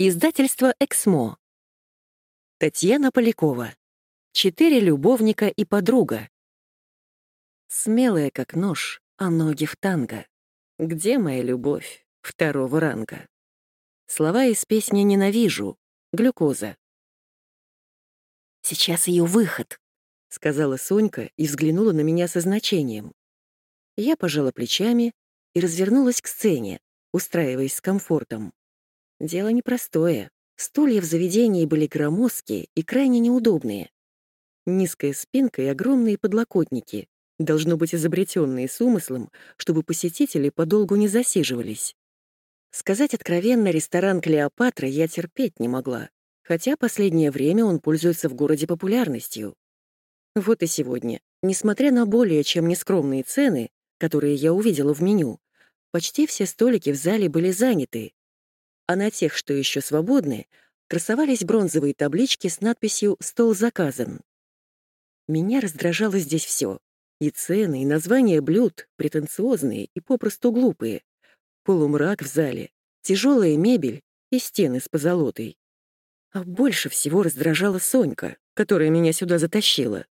Издательство «Эксмо». Татьяна Полякова. Четыре любовника и подруга. Смелая, как нож, а ноги в танго. Где моя любовь второго ранга? Слова из песни «Ненавижу», глюкоза. «Сейчас ее выход», — сказала Сонька и взглянула на меня со значением. Я пожала плечами и развернулась к сцене, устраиваясь с комфортом. Дело непростое. Стулья в заведении были громоздкие и крайне неудобные. Низкая спинка и огромные подлокотники, должно быть изобретенные с умыслом, чтобы посетители подолгу не засиживались. Сказать откровенно, ресторан «Клеопатра» я терпеть не могла, хотя последнее время он пользуется в городе популярностью. Вот и сегодня, несмотря на более чем нескромные цены, которые я увидела в меню, почти все столики в зале были заняты, а на тех, что еще свободны, красовались бронзовые таблички с надписью «Стол заказан». Меня раздражало здесь все. И цены, и названия блюд, претенциозные и попросту глупые. Полумрак в зале, тяжелая мебель и стены с позолотой. А больше всего раздражала Сонька, которая меня сюда затащила.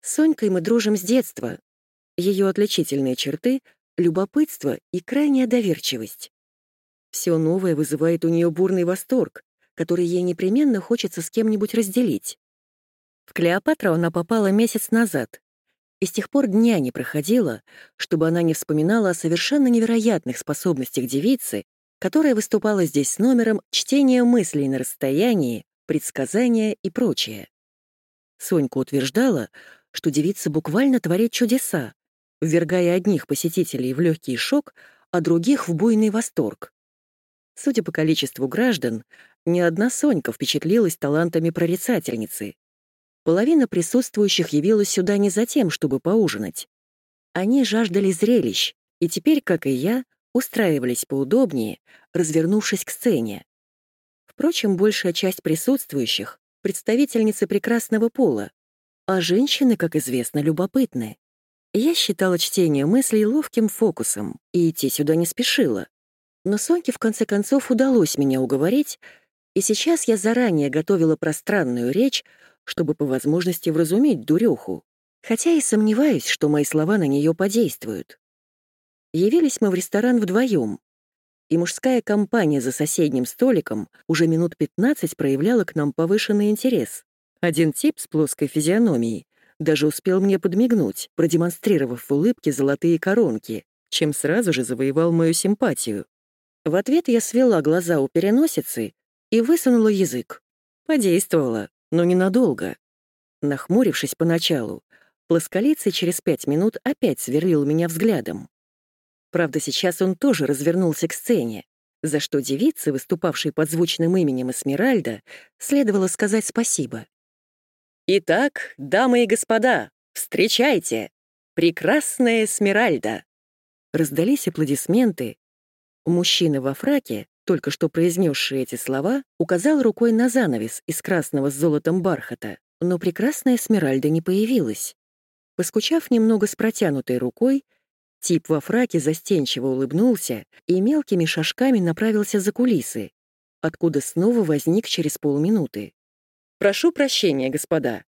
С Сонькой мы дружим с детства. Ее отличительные черты — любопытство и крайняя доверчивость. Все новое вызывает у нее бурный восторг, который ей непременно хочется с кем-нибудь разделить. В Клеопатру она попала месяц назад, и с тех пор дня не проходило, чтобы она не вспоминала о совершенно невероятных способностях девицы, которая выступала здесь с номером чтения мыслей на расстоянии, предсказания и прочее. Сонька утверждала, что девица буквально творит чудеса, ввергая одних посетителей в легкий шок, а других в буйный восторг. Судя по количеству граждан, ни одна Сонька впечатлилась талантами прорицательницы. Половина присутствующих явилась сюда не за тем, чтобы поужинать. Они жаждали зрелищ, и теперь, как и я, устраивались поудобнее, развернувшись к сцене. Впрочем, большая часть присутствующих — представительницы прекрасного пола, а женщины, как известно, любопытны. Я считала чтение мыслей ловким фокусом и идти сюда не спешила. Но Соньке в конце концов удалось меня уговорить, и сейчас я заранее готовила пространную речь, чтобы по возможности вразумить дуреху, хотя и сомневаюсь, что мои слова на нее подействуют. Явились мы в ресторан вдвоем, и мужская компания за соседним столиком уже минут 15 проявляла к нам повышенный интерес. Один тип с плоской физиономией даже успел мне подмигнуть, продемонстрировав в улыбке золотые коронки, чем сразу же завоевал мою симпатию. В ответ я свела глаза у переносицы и высунула язык. Подействовала, но ненадолго. Нахмурившись поначалу, плосколицый через пять минут опять сверлил меня взглядом. Правда, сейчас он тоже развернулся к сцене, за что девице, выступавшей под звучным именем Эсмеральда, следовало сказать спасибо. «Итак, дамы и господа, встречайте! Прекрасная Эсмеральда!» Раздались аплодисменты, Мужчина во фраке, только что произнесший эти слова, указал рукой на занавес из красного с золотом бархата, но прекрасная Смиральда не появилась. Поскучав немного с протянутой рукой, тип во фраке застенчиво улыбнулся и мелкими шажками направился за кулисы, откуда снова возник через полминуты. «Прошу прощения, господа.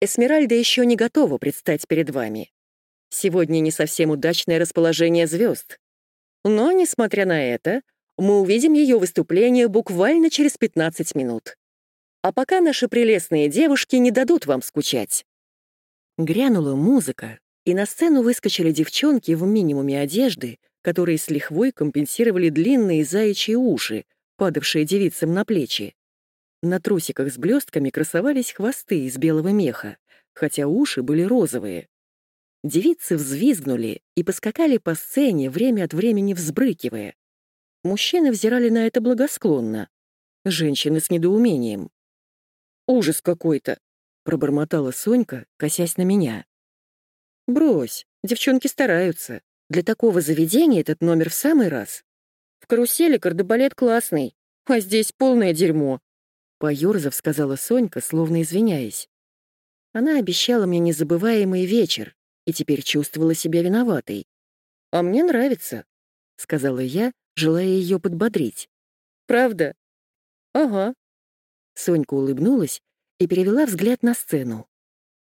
Эсмеральда еще не готова предстать перед вами. Сегодня не совсем удачное расположение звезд. Но, несмотря на это, мы увидим ее выступление буквально через 15 минут. А пока наши прелестные девушки не дадут вам скучать. Грянула музыка, и на сцену выскочили девчонки в минимуме одежды, которые с лихвой компенсировали длинные заячьи уши, падавшие девицам на плечи. На трусиках с блестками красовались хвосты из белого меха, хотя уши были розовые. Девицы взвизгнули и поскакали по сцене, время от времени взбрыкивая. Мужчины взирали на это благосклонно. Женщины с недоумением. «Ужас какой-то!» — пробормотала Сонька, косясь на меня. «Брось, девчонки стараются. Для такого заведения этот номер в самый раз. В карусели кардебалет классный, а здесь полное дерьмо», — поёрзав сказала Сонька, словно извиняясь. Она обещала мне незабываемый вечер, и теперь чувствовала себя виноватой. «А мне нравится», — сказала я, желая ее подбодрить. «Правда? «Ага». Сонька улыбнулась и перевела взгляд на сцену.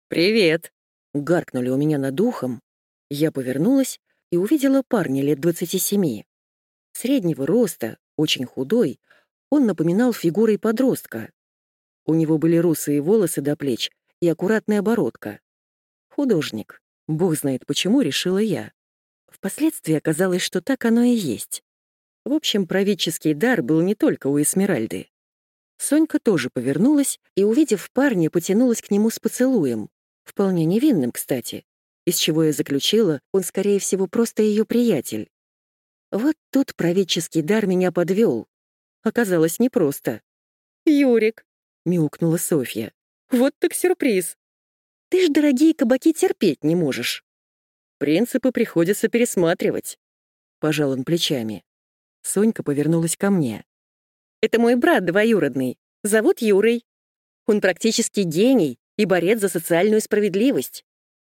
«Привет!» — гаркнули у меня над ухом. Я повернулась и увидела парня лет двадцати семи. Среднего роста, очень худой, он напоминал фигурой подростка. У него были русые волосы до плеч и аккуратная бородка. Художник. Бог знает почему, решила я. Впоследствии оказалось, что так оно и есть. В общем, правительский дар был не только у Эсмеральды. Сонька тоже повернулась и, увидев парня, потянулась к нему с поцелуем. Вполне невинным, кстати. Из чего я заключила, он, скорее всего, просто ее приятель. Вот тут правительский дар меня подвел. Оказалось непросто. «Юрик», — мяукнула Софья, — «вот так сюрприз. Ты ж дорогие кабаки терпеть не можешь». «Принципы приходится пересматривать», — пожал он плечами. Сонька повернулась ко мне. «Это мой брат двоюродный. Зовут Юрой. Он практически гений и борец за социальную справедливость.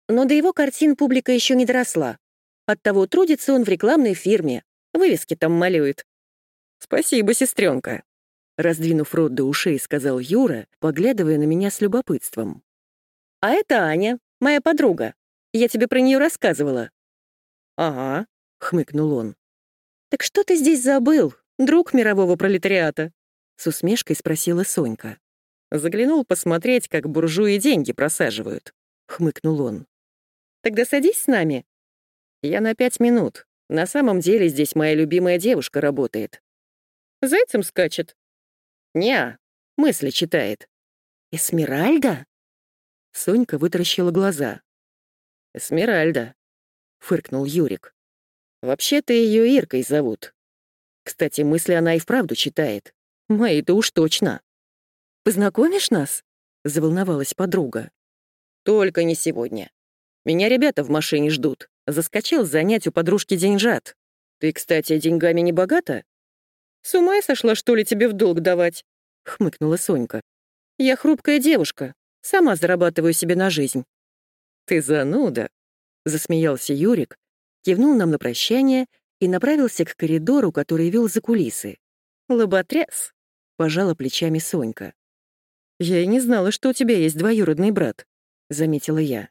Но до его картин публика еще не доросла. Оттого трудится он в рекламной фирме. Вывески там малюет. «Спасибо, сестренка», — раздвинув рот до ушей, сказал Юра, поглядывая на меня с любопытством. «А это Аня, моя подруга. Я тебе про нее рассказывала». «Ага», — хмыкнул он. «Так что ты здесь забыл, друг мирового пролетариата?» С усмешкой спросила Сонька. Заглянул посмотреть, как буржуи деньги просаживают. Хмыкнул он. «Тогда садись с нами». «Я на пять минут. На самом деле здесь моя любимая девушка работает». «Зайцем скачет?» «Не, мысли читает». «Эсмеральда?» Сонька вытаращила глаза. «Эсмеральда», — фыркнул Юрик. «Вообще-то ее Иркой зовут. Кстати, мысли она и вправду читает. Мои-то уж точно». «Познакомишь нас?» — заволновалась подруга. «Только не сегодня. Меня ребята в машине ждут. Заскочил занять у подружки деньжат. Ты, кстати, деньгами не богата?» «С ума сошла, что ли, тебе в долг давать?» — хмыкнула Сонька. «Я хрупкая девушка. Сама зарабатываю себе на жизнь». «Ты зануда», — засмеялся Юрик, кивнул нам на прощание и направился к коридору, который вел за кулисы. «Лоботряс», — пожала плечами Сонька. «Я и не знала, что у тебя есть двоюродный брат», — заметила я.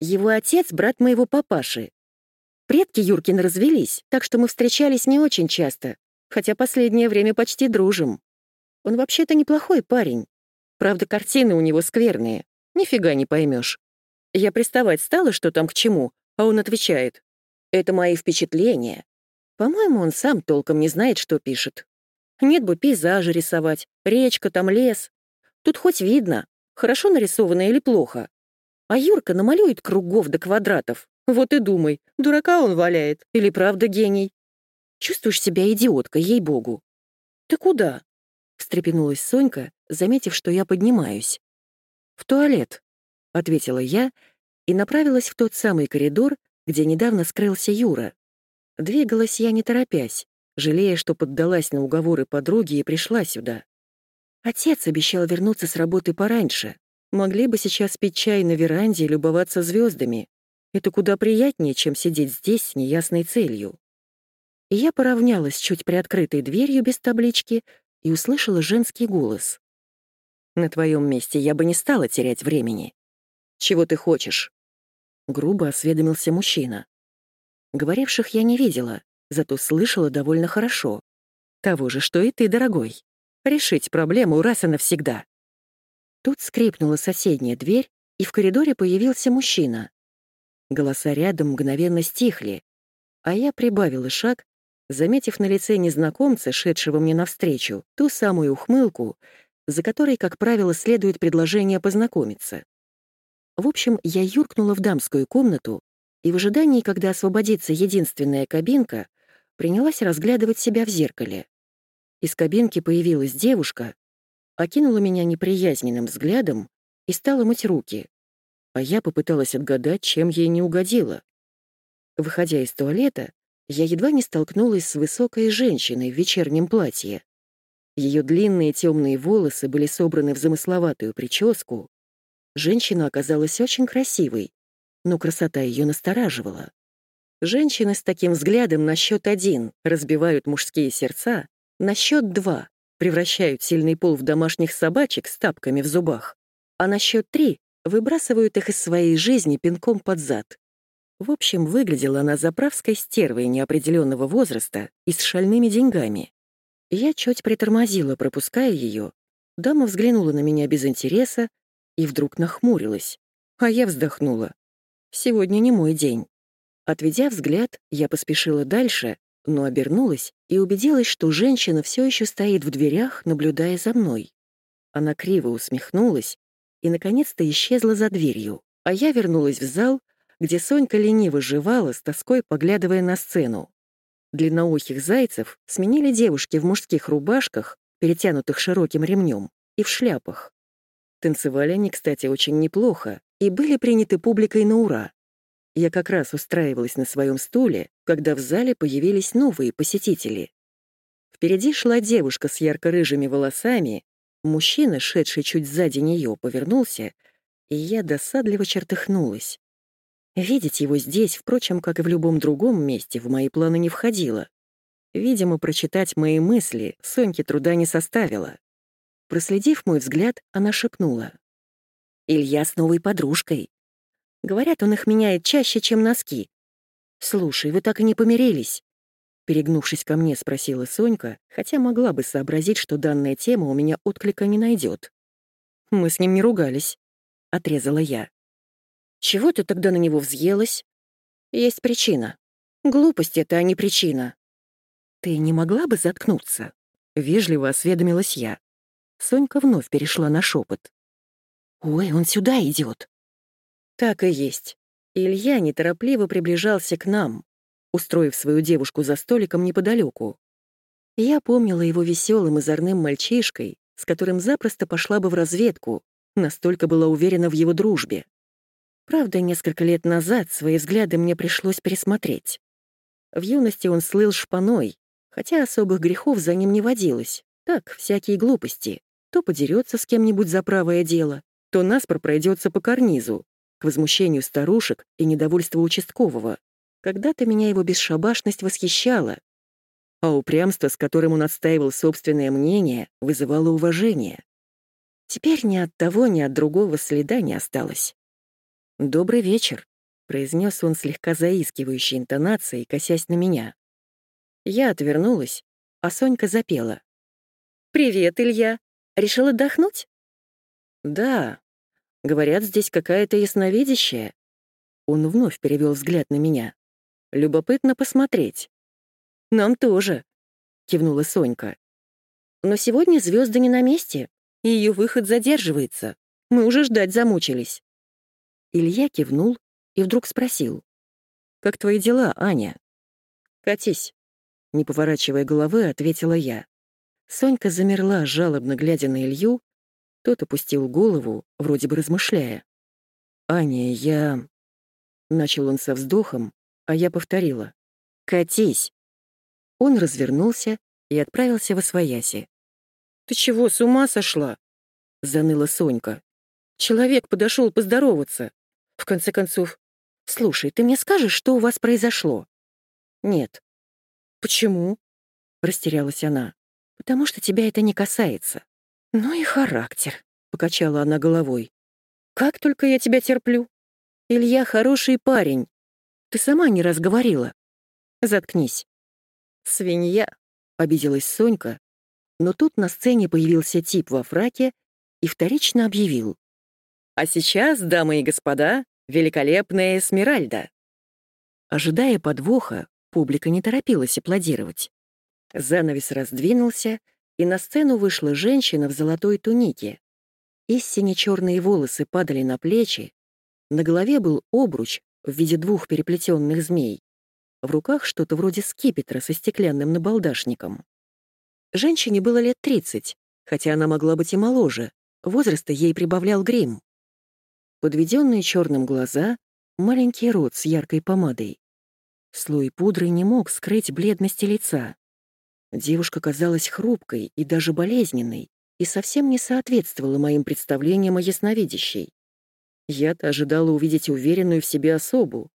«Его отец — брат моего папаши. Предки Юркин развелись, так что мы встречались не очень часто, хотя последнее время почти дружим. Он вообще-то неплохой парень. Правда, картины у него скверные. Нифига не поймешь. Я приставать стала, что там к чему, а он отвечает. Это мои впечатления. По-моему, он сам толком не знает, что пишет. Нет бы пейзажи рисовать, речка там, лес. Тут хоть видно, хорошо нарисовано или плохо. А Юрка намалюет кругов до квадратов. Вот и думай, дурака он валяет или правда гений. Чувствуешь себя идиоткой, ей-богу. «Ты куда?» — встрепенулась Сонька, заметив, что я поднимаюсь. «В туалет», — ответила я и направилась в тот самый коридор, где недавно скрылся Юра. Двигалась я не торопясь, жалея, что поддалась на уговоры подруги и пришла сюда. Отец обещал вернуться с работы пораньше. Могли бы сейчас пить чай на веранде и любоваться звездами. Это куда приятнее, чем сидеть здесь с неясной целью и я поравнялась чуть приоткрытой дверью без таблички и услышала женский голос. «На твоем месте я бы не стала терять времени. Чего ты хочешь?» Грубо осведомился мужчина. Говоривших я не видела, зато слышала довольно хорошо. Того же, что и ты, дорогой. Решить проблему раз и навсегда. Тут скрипнула соседняя дверь, и в коридоре появился мужчина. Голоса рядом мгновенно стихли, а я прибавила шаг заметив на лице незнакомца, шедшего мне навстречу, ту самую ухмылку, за которой, как правило, следует предложение познакомиться. В общем, я юркнула в дамскую комнату и в ожидании, когда освободится единственная кабинка, принялась разглядывать себя в зеркале. Из кабинки появилась девушка, окинула меня неприязненным взглядом и стала мыть руки, а я попыталась отгадать, чем ей не угодила. Выходя из туалета, я едва не столкнулась с высокой женщиной в вечернем платье. Ее длинные темные волосы были собраны в замысловатую прическу. Женщина оказалась очень красивой, но красота ее настораживала. Женщины с таким взглядом на счет один разбивают мужские сердца, на счет два превращают сильный пол в домашних собачек с тапками в зубах, а на счет три выбрасывают их из своей жизни пинком под зад. В общем, выглядела она заправской стервой неопределенного возраста и с шальными деньгами. Я чуть притормозила, пропуская ее. Дама взглянула на меня без интереса и вдруг нахмурилась. А я вздохнула. Сегодня не мой день. Отведя взгляд, я поспешила дальше, но обернулась и убедилась, что женщина все еще стоит в дверях, наблюдая за мной. Она криво усмехнулась и, наконец-то, исчезла за дверью, а я вернулась в зал, где Сонька лениво жевала, с тоской поглядывая на сцену. Длинноухих зайцев сменили девушки в мужских рубашках, перетянутых широким ремнем, и в шляпах. Танцевали они, кстати, очень неплохо и были приняты публикой на ура. Я как раз устраивалась на своем стуле, когда в зале появились новые посетители. Впереди шла девушка с ярко-рыжими волосами, мужчина, шедший чуть сзади нее, повернулся, и я досадливо чертыхнулась. Видеть его здесь, впрочем, как и в любом другом месте, в мои планы не входило. Видимо, прочитать мои мысли Соньке труда не составило. Проследив мой взгляд, она шепнула. «Илья с новой подружкой. Говорят, он их меняет чаще, чем носки. Слушай, вы так и не помирились?» Перегнувшись ко мне, спросила Сонька, хотя могла бы сообразить, что данная тема у меня отклика не найдет. «Мы с ним не ругались», — отрезала я. Чего ты тогда на него взъелась? Есть причина. Глупость это, а не причина. Ты не могла бы заткнуться? Вежливо осведомилась я. Сонька вновь перешла на шепот. Ой, он сюда идет. Так и есть. Илья неторопливо приближался к нам, устроив свою девушку за столиком неподалеку. Я помнила его веселым и зорным мальчишкой, с которым запросто пошла бы в разведку, настолько была уверена в его дружбе. Правда, несколько лет назад свои взгляды мне пришлось пересмотреть. В юности он слыл шпаной, хотя особых грехов за ним не водилось. Так, всякие глупости. То подерется с кем-нибудь за правое дело, то наспор пройдется по карнизу, к возмущению старушек и недовольству участкового. Когда-то меня его бесшабашность восхищала, а упрямство, с которым он отстаивал собственное мнение, вызывало уважение. Теперь ни от того, ни от другого следа не осталось. «Добрый вечер», — произнес он слегка заискивающей интонацией, косясь на меня. Я отвернулась, а Сонька запела. «Привет, Илья. Решил отдохнуть?» «Да. Говорят, здесь какая-то ясновидящая». Он вновь перевел взгляд на меня. «Любопытно посмотреть». «Нам тоже», — кивнула Сонька. «Но сегодня звезды не на месте, и ее выход задерживается. Мы уже ждать замучились». Илья кивнул и вдруг спросил. «Как твои дела, Аня?» «Катись», — не поворачивая головы, ответила я. Сонька замерла, жалобно глядя на Илью. Тот опустил голову, вроде бы размышляя. «Аня, я...» Начал он со вздохом, а я повторила. «Катись!» Он развернулся и отправился во свояси. «Ты чего, с ума сошла?» — заныла Сонька. «Человек подошел поздороваться. В конце концов, слушай, ты мне скажешь, что у вас произошло? Нет. Почему? Растерялась она. Потому что тебя это не касается. Ну и характер, покачала она головой. Как только я тебя терплю. Илья хороший парень. Ты сама не раз говорила. Заткнись. Свинья, обиделась Сонька, но тут на сцене появился тип во фраке и вторично объявил. А сейчас, дамы и господа, великолепная Эсмеральда. Ожидая подвоха, публика не торопилась аплодировать. Занавес раздвинулся, и на сцену вышла женщина в золотой тунике. Истине черные волосы падали на плечи, на голове был обруч в виде двух переплетенных змей. В руках что-то вроде скипетра со стеклянным набалдашником. Женщине было лет 30, хотя она могла быть и моложе, возраста ей прибавлял грим подведенные черным глаза, маленький рот с яркой помадой. Слой пудры не мог скрыть бледности лица. Девушка казалась хрупкой и даже болезненной и совсем не соответствовала моим представлениям о ясновидящей. Я-то ожидала увидеть уверенную в себе особу,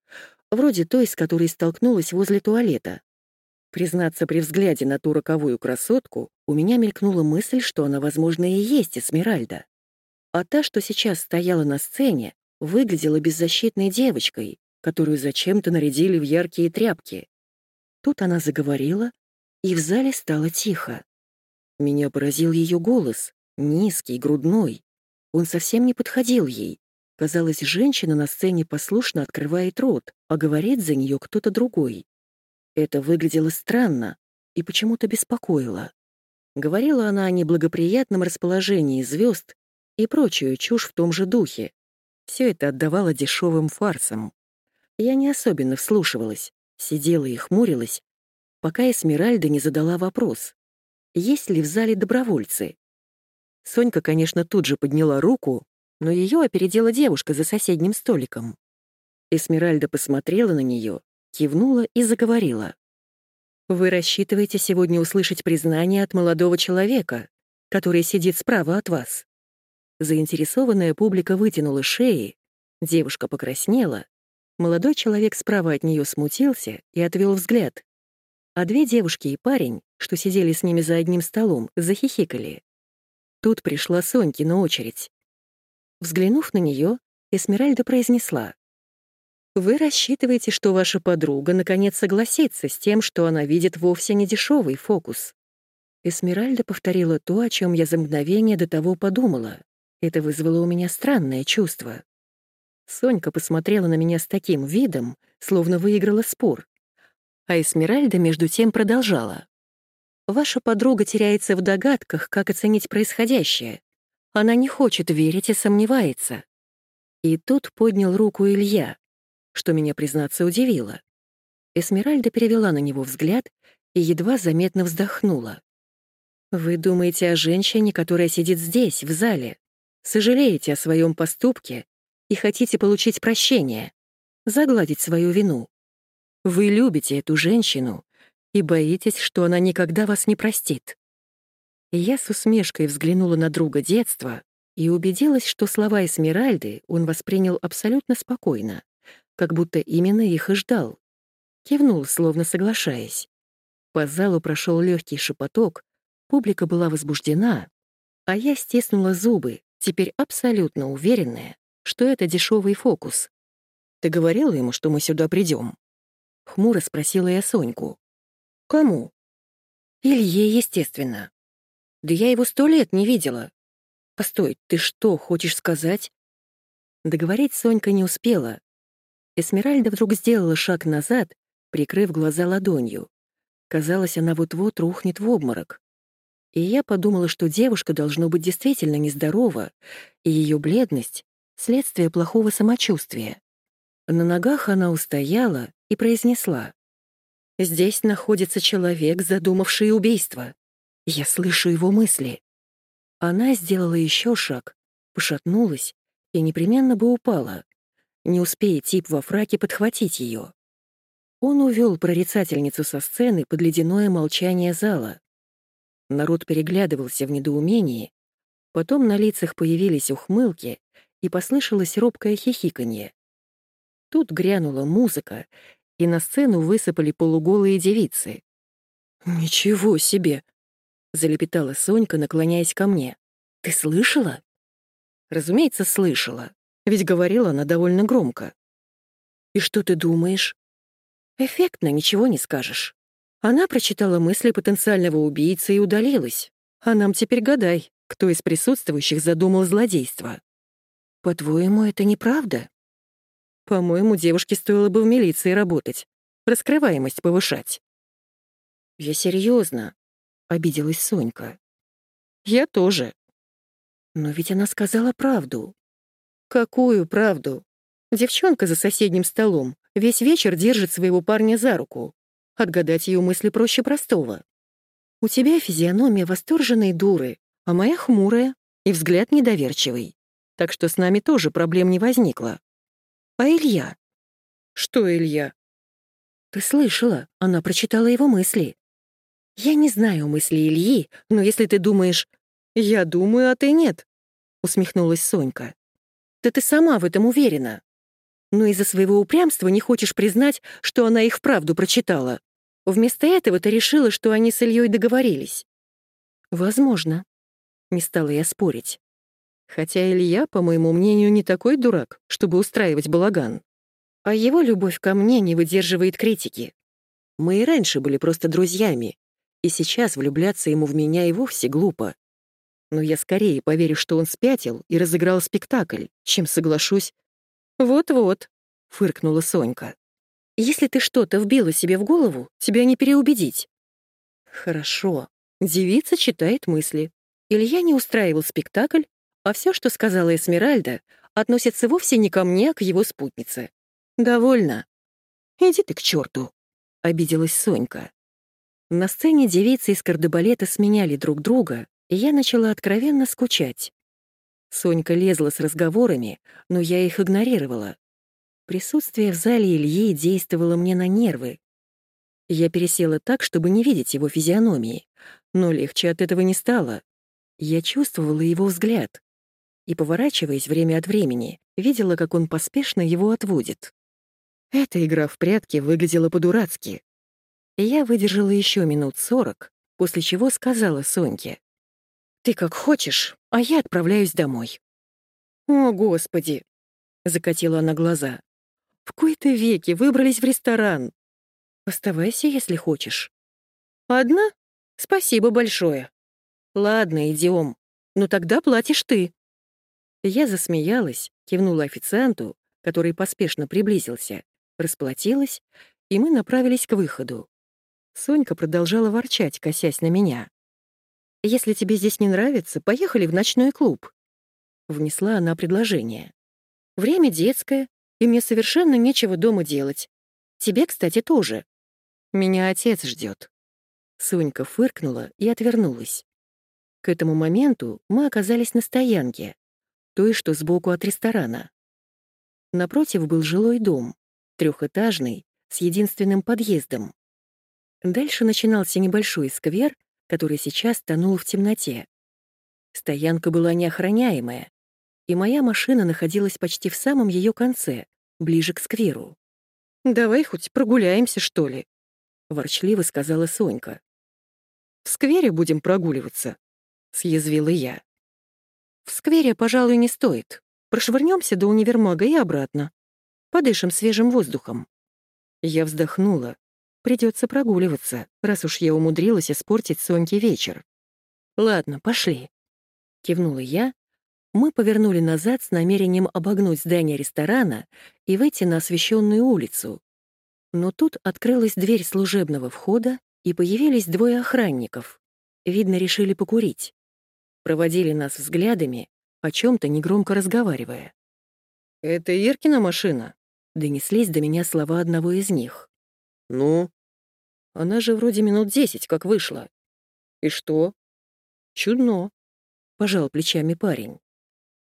вроде той, с которой столкнулась возле туалета. Признаться, при взгляде на ту роковую красотку у меня мелькнула мысль, что она, возможно, и есть Эсмеральда. А та, что сейчас стояла на сцене, выглядела беззащитной девочкой, которую зачем-то нарядили в яркие тряпки. Тут она заговорила, и в зале стало тихо. Меня поразил ее голос, низкий, грудной. Он совсем не подходил ей. Казалось, женщина на сцене послушно открывает рот, а говорит за нее кто-то другой. Это выглядело странно и почему-то беспокоило. Говорила она о неблагоприятном расположении звезд и прочую чушь в том же духе. Все это отдавало дешевым фарсам. Я не особенно вслушивалась, сидела и хмурилась, пока Эсмеральда не задала вопрос. Есть ли в зале добровольцы? Сонька, конечно, тут же подняла руку, но ее опередила девушка за соседним столиком. Эсмеральда посмотрела на нее кивнула и заговорила. «Вы рассчитываете сегодня услышать признание от молодого человека, который сидит справа от вас?» Заинтересованная публика вытянула шеи, девушка покраснела, молодой человек справа от нее смутился и отвел взгляд. А две девушки и парень, что сидели с ними за одним столом, захихикали. Тут пришла Сонькина очередь. Взглянув на нее, Эсмеральда произнесла. Вы рассчитываете, что ваша подруга наконец согласится с тем, что она видит вовсе не дешевый фокус. Эсмеральда повторила то, о чем я за мгновение до того подумала. Это вызвало у меня странное чувство. Сонька посмотрела на меня с таким видом, словно выиграла спор. А Эсмеральда между тем продолжала. «Ваша подруга теряется в догадках, как оценить происходящее. Она не хочет верить и сомневается». И тут поднял руку Илья что меня, признаться, удивило. Эсмеральда перевела на него взгляд и едва заметно вздохнула. «Вы думаете о женщине, которая сидит здесь, в зале, сожалеете о своем поступке и хотите получить прощение, загладить свою вину. Вы любите эту женщину и боитесь, что она никогда вас не простит». Я с усмешкой взглянула на друга детства и убедилась, что слова Эсмеральды он воспринял абсолютно спокойно как будто именно их и ждал. Кивнул, словно соглашаясь. По залу прошел легкий шепоток, публика была возбуждена, а я стеснула зубы, теперь абсолютно уверенная, что это дешевый фокус. «Ты говорила ему, что мы сюда придем? Хмуро спросила я Соньку. «Кому?» «Илье, естественно. Да я его сто лет не видела. Постой, ты что, хочешь сказать?» Договорить Сонька не успела, Эсмеральда вдруг сделала шаг назад, прикрыв глаза ладонью. Казалось, она вот-вот рухнет в обморок. И я подумала, что девушка должно быть действительно нездорова, и ее бледность — следствие плохого самочувствия. На ногах она устояла и произнесла. «Здесь находится человек, задумавший убийство. Я слышу его мысли». Она сделала еще шаг, пошатнулась и непременно бы упала, не успея тип во фраке подхватить ее. Он увел прорицательницу со сцены под ледяное молчание зала. Народ переглядывался в недоумении, потом на лицах появились ухмылки и послышалось робкое хихиканье. Тут грянула музыка, и на сцену высыпали полуголые девицы. «Ничего себе!» — залепетала Сонька, наклоняясь ко мне. «Ты слышала?» Разумеется, слышала. Ведь говорила она довольно громко. «И что ты думаешь?» «Эффектно, ничего не скажешь. Она прочитала мысли потенциального убийцы и удалилась. А нам теперь гадай, кто из присутствующих задумал злодейство. По-твоему, это неправда? По-моему, девушке стоило бы в милиции работать, раскрываемость повышать. Я серьезно, обиделась Сонька. Я тоже. Но ведь она сказала правду. Какую правду? Девчонка за соседним столом весь вечер держит своего парня за руку. Отгадать ее мысли проще простого. У тебя физиономия восторженной дуры, а моя хмурая и взгляд недоверчивый. Так что с нами тоже проблем не возникло. А Илья? Что Илья? Ты слышала, она прочитала его мысли. Я не знаю мысли Ильи, но если ты думаешь... Я думаю, а ты нет, усмехнулась Сонька. Да ты сама в этом уверена. Но из-за своего упрямства не хочешь признать, что она их вправду прочитала. Вместо этого ты решила, что они с Ильей договорились. Возможно. Не стала я спорить. Хотя Илья, по моему мнению, не такой дурак, чтобы устраивать балаган. А его любовь ко мне не выдерживает критики. Мы и раньше были просто друзьями, и сейчас влюбляться ему в меня и вовсе глупо. Но я скорее поверю, что он спятил и разыграл спектакль, чем соглашусь. «Вот-вот», — фыркнула Сонька. «Если ты что-то вбила себе в голову, тебя не переубедить». «Хорошо». Девица читает мысли. Илья не устраивал спектакль, а все, что сказала Эсмеральда, относится вовсе не ко мне, а к его спутнице. «Довольно». «Иди ты к черту», — обиделась Сонька. На сцене девицы из кардебалета сменяли друг друга, и я начала откровенно скучать. Сонька лезла с разговорами, но я их игнорировала. Присутствие в зале Ильи действовало мне на нервы. Я пересела так, чтобы не видеть его физиономии, но легче от этого не стало. Я чувствовала его взгляд и, поворачиваясь время от времени, видела, как он поспешно его отводит. Эта игра в прятки выглядела по-дурацки. Я выдержала еще минут сорок, после чего сказала Соньке. «Ты как хочешь, а я отправляюсь домой». «О, Господи!» — закатила она глаза. «В кои-то веки выбрались в ресторан. Оставайся, если хочешь». «Одна? Спасибо большое». «Ладно, идем. Но тогда платишь ты». Я засмеялась, кивнула официанту, который поспешно приблизился, расплатилась, и мы направились к выходу. Сонька продолжала ворчать, косясь на меня. «Если тебе здесь не нравится, поехали в ночной клуб». Внесла она предложение. «Время детское, и мне совершенно нечего дома делать. Тебе, кстати, тоже. Меня отец ждет. Сонька фыркнула и отвернулась. К этому моменту мы оказались на стоянке, той, что сбоку от ресторана. Напротив был жилой дом, трехэтажный, с единственным подъездом. Дальше начинался небольшой сквер, который сейчас тонул в темноте. Стоянка была неохраняемая, и моя машина находилась почти в самом ее конце, ближе к скверу. «Давай хоть прогуляемся, что ли?» — ворчливо сказала Сонька. «В сквере будем прогуливаться», — съязвила я. «В сквере, пожалуй, не стоит. Прошвырнемся до универмага и обратно. Подышим свежим воздухом». Я вздохнула, Придется прогуливаться, раз уж я умудрилась испортить Соньке вечер. «Ладно, пошли», — кивнула я. Мы повернули назад с намерением обогнуть здание ресторана и выйти на освещенную улицу. Но тут открылась дверь служебного входа, и появились двое охранников. Видно, решили покурить. Проводили нас взглядами, о чем то негромко разговаривая. «Это Иркина машина?» — донеслись до меня слова одного из них. «Ну?» «Она же вроде минут десять как вышла». «И что?» «Чудно», — пожал плечами парень.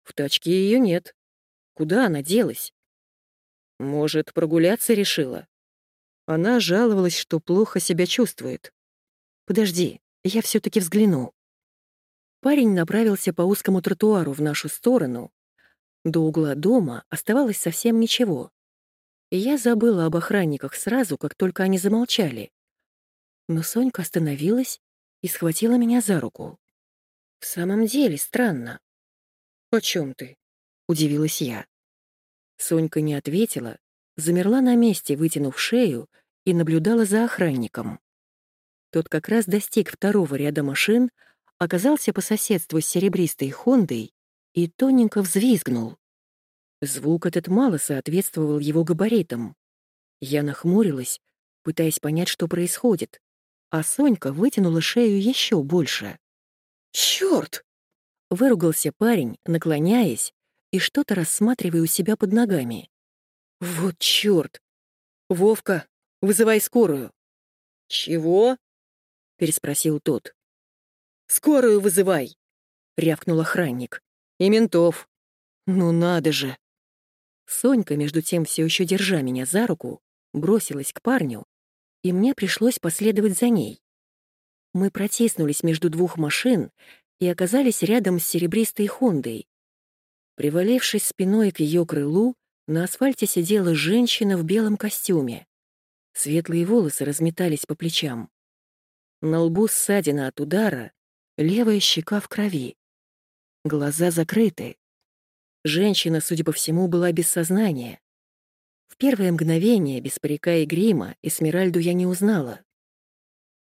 «В тачке ее нет. Куда она делась?» «Может, прогуляться решила?» Она жаловалась, что плохо себя чувствует. «Подожди, я все таки взгляну». Парень направился по узкому тротуару в нашу сторону. До угла дома оставалось совсем ничего я забыла об охранниках сразу, как только они замолчали. Но Сонька остановилась и схватила меня за руку. «В самом деле странно». «О чем ты?» — удивилась я. Сонька не ответила, замерла на месте, вытянув шею, и наблюдала за охранником. Тот как раз достиг второго ряда машин, оказался по соседству с серебристой Хондой и тоненько взвизгнул. Звук этот мало соответствовал его габаритам. Я нахмурилась, пытаясь понять, что происходит, а Сонька вытянула шею еще больше. «Чёрт!» — выругался парень, наклоняясь и что-то рассматривая у себя под ногами. «Вот чёрт! Вовка, вызывай скорую!» «Чего?» — переспросил тот. «Скорую вызывай!» — рявкнул охранник. «И ментов!» «Ну надо же!» Сонька, между тем все еще держа меня за руку, бросилась к парню, и мне пришлось последовать за ней. Мы протиснулись между двух машин и оказались рядом с серебристой Хондой. Привалившись спиной к ее крылу, на асфальте сидела женщина в белом костюме. Светлые волосы разметались по плечам. На лбу ссадина от удара, левая щека в крови. Глаза закрыты. Женщина, судя по всему, была без сознания. В первое мгновение, без парика и грима, Эсмеральду я не узнала.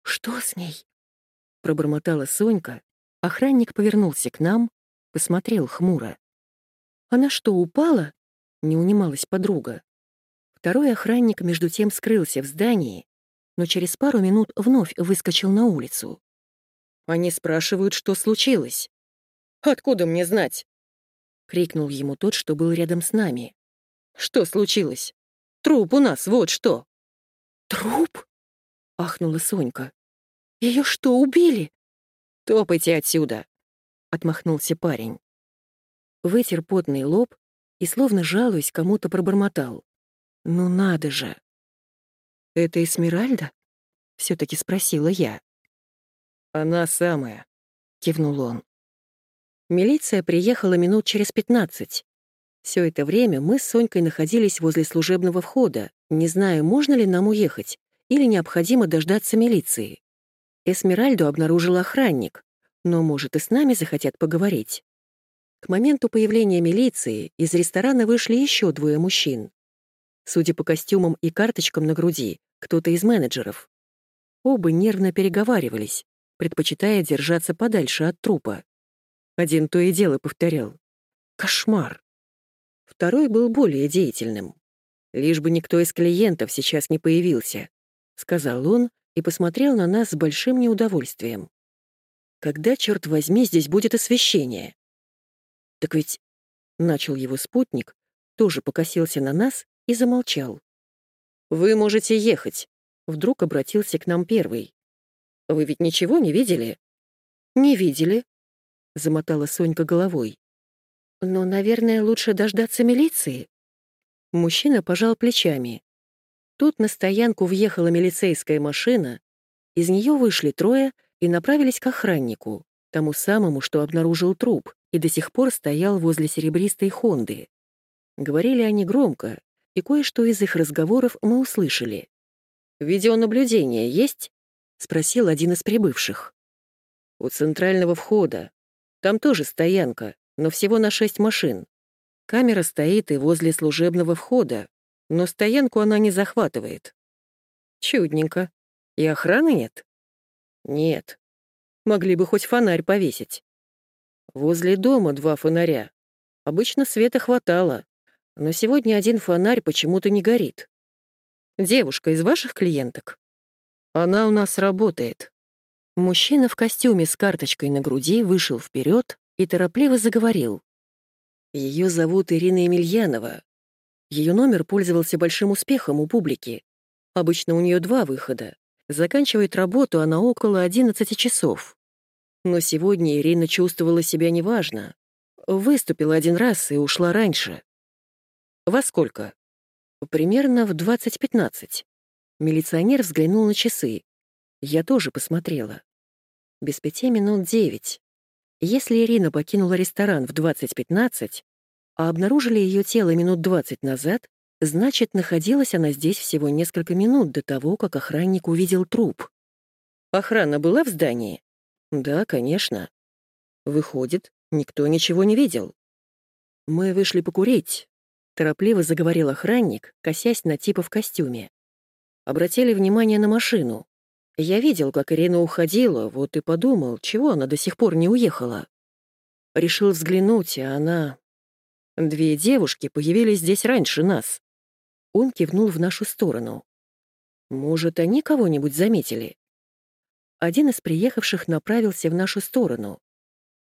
«Что с ней?» — пробормотала Сонька. Охранник повернулся к нам, посмотрел хмуро. «Она что, упала?» — не унималась подруга. Второй охранник между тем скрылся в здании, но через пару минут вновь выскочил на улицу. Они спрашивают, что случилось. «Откуда мне знать?» — крикнул ему тот, что был рядом с нами. «Что случилось? Труп у нас, вот что!» «Труп?» — ахнула Сонька. Ее что, убили?» «Топайте отсюда!» — отмахнулся парень. Вытер потный лоб и, словно жалуясь, кому-то пробормотал. «Ну надо же!» «Это Эсмеральда?» — все-таки спросила я. «Она самая», — кивнул он. Милиция приехала минут через пятнадцать. Все это время мы с Сонькой находились возле служебного входа, не зная, можно ли нам уехать или необходимо дождаться милиции. Эсмеральду обнаружил охранник, но, может, и с нами захотят поговорить. К моменту появления милиции из ресторана вышли еще двое мужчин. Судя по костюмам и карточкам на груди, кто-то из менеджеров. Оба нервно переговаривались, предпочитая держаться подальше от трупа. Один то и дело повторял. Кошмар. Второй был более деятельным. Лишь бы никто из клиентов сейчас не появился, сказал он и посмотрел на нас с большим неудовольствием. Когда, черт возьми, здесь будет освещение? Так ведь начал его спутник, тоже покосился на нас и замолчал. «Вы можете ехать», — вдруг обратился к нам первый. «Вы ведь ничего не видели?» «Не видели», — замотала Сонька головой. «Но, наверное, лучше дождаться милиции». Мужчина пожал плечами. Тут на стоянку въехала милицейская машина, из нее вышли трое и направились к охраннику, тому самому, что обнаружил труп и до сих пор стоял возле серебристой «Хонды». Говорили они громко, и кое-что из их разговоров мы услышали. «Видеонаблюдение есть?» — спросил один из прибывших. «У центрального входа. Там тоже стоянка, но всего на шесть машин. Камера стоит и возле служебного входа, но стоянку она не захватывает. Чудненько. И охраны нет? Нет. Могли бы хоть фонарь повесить. Возле дома два фонаря. Обычно света хватало, но сегодня один фонарь почему-то не горит. Девушка из ваших клиенток? Она у нас работает. Мужчина в костюме с карточкой на груди вышел вперед и торопливо заговорил. Ее зовут Ирина Емельянова. Ее номер пользовался большим успехом у публики. Обычно у нее два выхода. Заканчивает работу она около 11 часов. Но сегодня Ирина чувствовала себя неважно. Выступила один раз и ушла раньше. «Во сколько?» «Примерно в 20.15». Милиционер взглянул на часы. Я тоже посмотрела. Без пяти минут девять. Если Ирина покинула ресторан в 20.15, а обнаружили ее тело минут 20 назад, значит, находилась она здесь всего несколько минут до того, как охранник увидел труп. Охрана была в здании? Да, конечно. Выходит, никто ничего не видел. Мы вышли покурить, Торопливо заговорил охранник, косясь на типа в костюме. Обратили внимание на машину. Я видел, как Ирина уходила, вот и подумал, чего она до сих пор не уехала. Решил взглянуть, а она... Две девушки появились здесь раньше нас. Он кивнул в нашу сторону. Может, они кого-нибудь заметили? Один из приехавших направился в нашу сторону.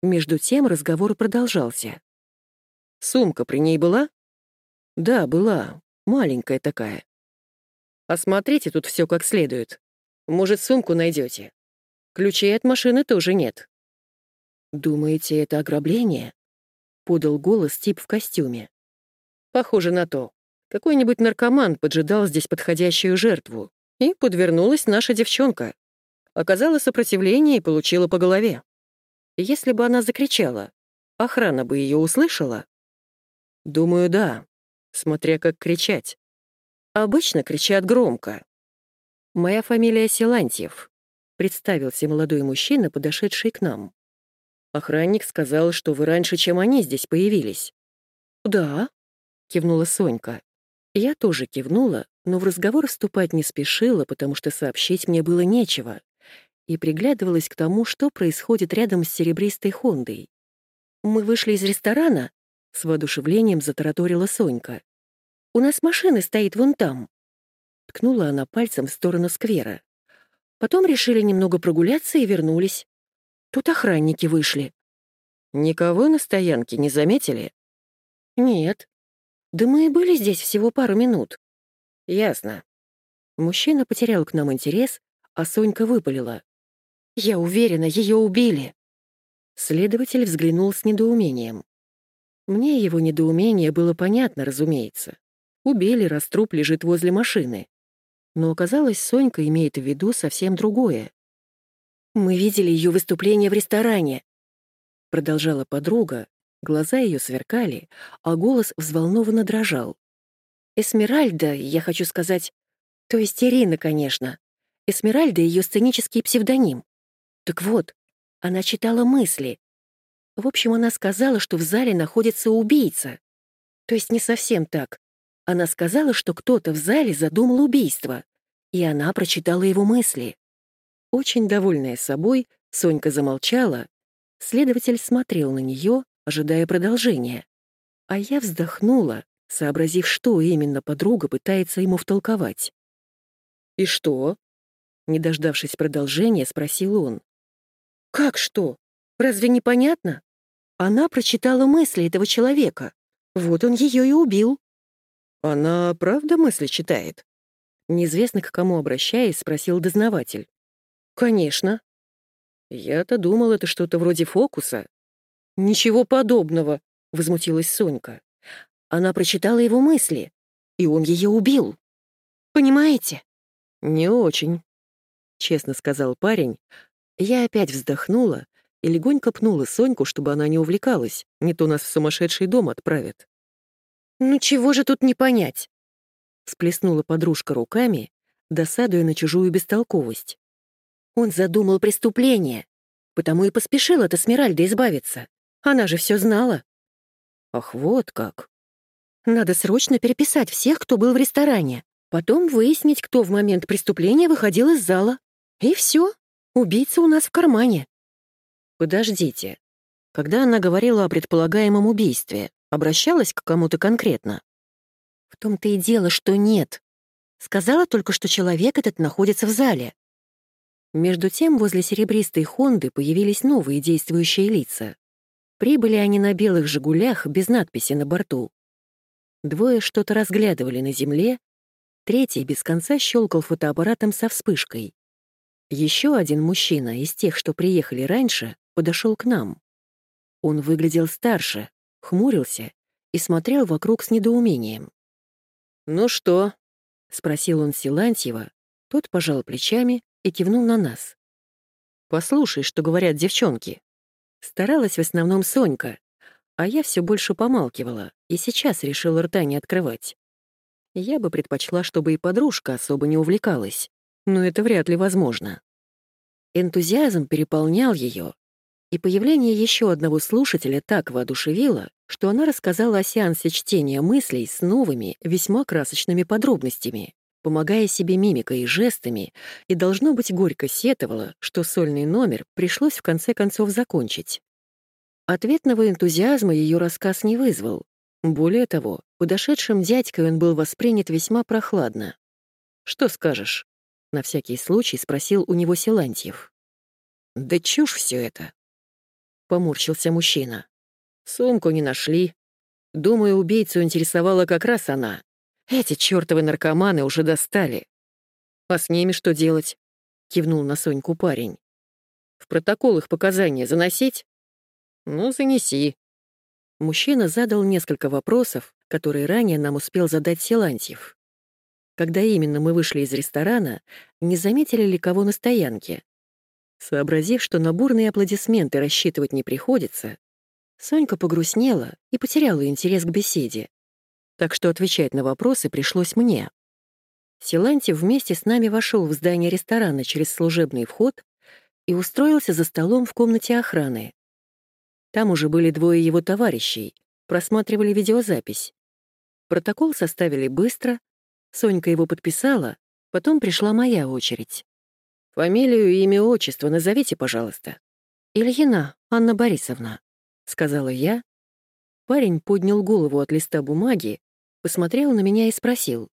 Между тем разговор продолжался. «Сумка при ней была?» Да, была. Маленькая такая. Осмотрите тут все как следует. Может, сумку найдете. Ключей от машины тоже нет. Думаете, это ограбление? Подал голос тип в костюме. Похоже на то. Какой-нибудь наркоман поджидал здесь подходящую жертву. И подвернулась наша девчонка. Оказала сопротивление и получила по голове. Если бы она закричала, охрана бы ее услышала? Думаю, да смотря как кричать. Обычно кричат громко, «Моя фамилия Силантьев», — представился молодой мужчина, подошедший к нам. «Охранник сказал, что вы раньше, чем они здесь появились». «Да», — кивнула Сонька. Я тоже кивнула, но в разговор вступать не спешила, потому что сообщить мне было нечего, и приглядывалась к тому, что происходит рядом с серебристой Хондой. «Мы вышли из ресторана», — с воодушевлением затараторила Сонька. «У нас машина стоит вон там». Ткнула она пальцем в сторону сквера. Потом решили немного прогуляться и вернулись. Тут охранники вышли. «Никого на стоянке не заметили?» «Нет. Да мы и были здесь всего пару минут». «Ясно». Мужчина потерял к нам интерес, а Сонька выпалила. «Я уверена, ее убили». Следователь взглянул с недоумением. Мне его недоумение было понятно, разумеется. Убили, раз труп лежит возле машины. Но оказалось, Сонька имеет в виду совсем другое. «Мы видели ее выступление в ресторане», — продолжала подруга. Глаза ее сверкали, а голос взволнованно дрожал. «Эсмеральда, я хочу сказать... То есть Ирина, конечно. Эсмеральда — ее сценический псевдоним. Так вот, она читала мысли. В общем, она сказала, что в зале находится убийца. То есть не совсем так. Она сказала, что кто-то в зале задумал убийство, и она прочитала его мысли. Очень довольная собой, Сонька замолчала. Следователь смотрел на нее, ожидая продолжения. А я вздохнула, сообразив, что именно подруга пытается ему втолковать. «И что?» Не дождавшись продолжения, спросил он. «Как что? Разве не понятно? Она прочитала мысли этого человека. Вот он ее и убил». «Она правда мысли читает?» Неизвестно к кому обращаясь, спросил дознаватель. «Конечно». «Я-то думал, это что-то вроде фокуса». «Ничего подобного», — возмутилась Сонька. Она прочитала его мысли, и он ее убил. Понимаете? «Не очень», — честно сказал парень. Я опять вздохнула и легонько пнула Соньку, чтобы она не увлекалась, не то нас в сумасшедший дом отправят. «Ну чего же тут не понять?» Сплеснула подружка руками, досадуя на чужую бестолковость. Он задумал преступление, потому и поспешил от Эсмеральды избавиться. Она же все знала. Ах, вот как. Надо срочно переписать всех, кто был в ресторане. Потом выяснить, кто в момент преступления выходил из зала. И все. Убийца у нас в кармане. Подождите. Когда она говорила о предполагаемом убийстве, обращалась к кому-то конкретно? В том-то и дело, что нет. Сказала только, что человек этот находится в зале. Между тем, возле серебристой «Хонды» появились новые действующие лица. Прибыли они на белых «Жигулях» без надписи на борту. Двое что-то разглядывали на земле, третий без конца щелкал фотоаппаратом со вспышкой. Еще один мужчина из тех, что приехали раньше, подошел к нам. Он выглядел старше, хмурился и смотрел вокруг с недоумением. «Ну что?» — спросил он Силантьева. Тот пожал плечами и кивнул на нас. «Послушай, что говорят девчонки». Старалась в основном Сонька, а я все больше помалкивала и сейчас решила рта не открывать. Я бы предпочла, чтобы и подружка особо не увлекалась, но это вряд ли возможно. Энтузиазм переполнял ее, и появление еще одного слушателя так воодушевило, что она рассказала о сеансе чтения мыслей с новыми, весьма красочными подробностями, помогая себе мимикой и жестами, и, должно быть, горько сетовала, что сольный номер пришлось в конце концов закончить. Ответного энтузиазма ее рассказ не вызвал. Более того, подошедшим дядькой он был воспринят весьма прохладно. «Что скажешь?» — на всякий случай спросил у него Силантьев. «Да чушь все это!» — поморщился мужчина. «Сумку не нашли. Думаю, убийцу интересовала как раз она. Эти чертовы наркоманы уже достали. А с ними что делать? Кивнул на Соньку парень. В протокол их показания заносить? Ну, занеси. Мужчина задал несколько вопросов, которые ранее нам успел задать Силантьев. Когда именно мы вышли из ресторана, не заметили ли кого на стоянке. Сообразив, что на бурные аплодисменты рассчитывать не приходится, Сонька погрустнела и потеряла интерес к беседе так что отвечать на вопросы пришлось мне. Силантьев вместе с нами вошел в здание ресторана через служебный вход и устроился за столом в комнате охраны. Там уже были двое его товарищей, просматривали видеозапись. Протокол составили быстро, Сонька его подписала, потом пришла моя очередь. «Фамилию, имя, отчество назовите, пожалуйста». «Ильина Анна Борисовна», — сказала я. Парень поднял голову от листа бумаги, посмотрел на меня и спросил.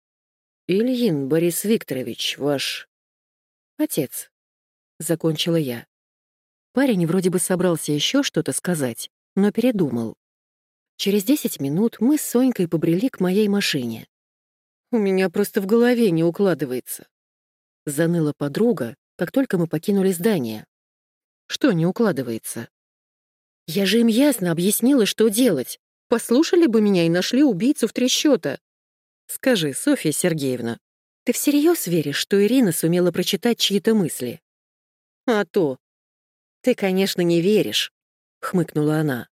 «Ильин Борис Викторович, ваш...» «Отец», — закончила я. Парень вроде бы собрался еще что-то сказать, но передумал. Через десять минут мы с Сонькой побрели к моей машине. «У меня просто в голове не укладывается», — заныла подруга, как только мы покинули здание. «Что не укладывается?» «Я же им ясно объяснила, что делать. Послушали бы меня и нашли убийцу в три счета. Скажи, Софья Сергеевна, ты всерьез веришь, что Ирина сумела прочитать чьи-то мысли?» «А то». «Ты, конечно, не веришь», — хмыкнула она.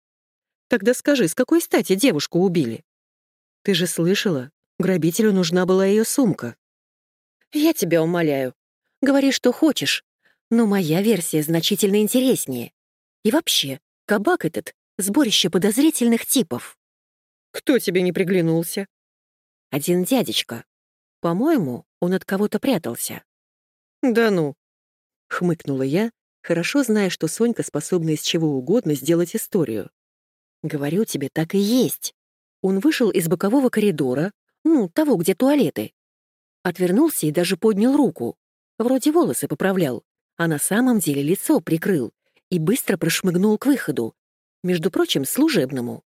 Тогда скажи, с какой стати девушку убили? Ты же слышала, грабителю нужна была ее сумка. Я тебя умоляю. Говори, что хочешь. Но моя версия значительно интереснее. И вообще, кабак этот — сборище подозрительных типов. Кто тебе не приглянулся? Один дядечка. По-моему, он от кого-то прятался. Да ну. Хмыкнула я, хорошо зная, что Сонька способна из чего угодно сделать историю. Говорю тебе, так и есть. Он вышел из бокового коридора, ну, того, где туалеты. Отвернулся и даже поднял руку. Вроде волосы поправлял, а на самом деле лицо прикрыл и быстро прошмыгнул к выходу, между прочим, служебному.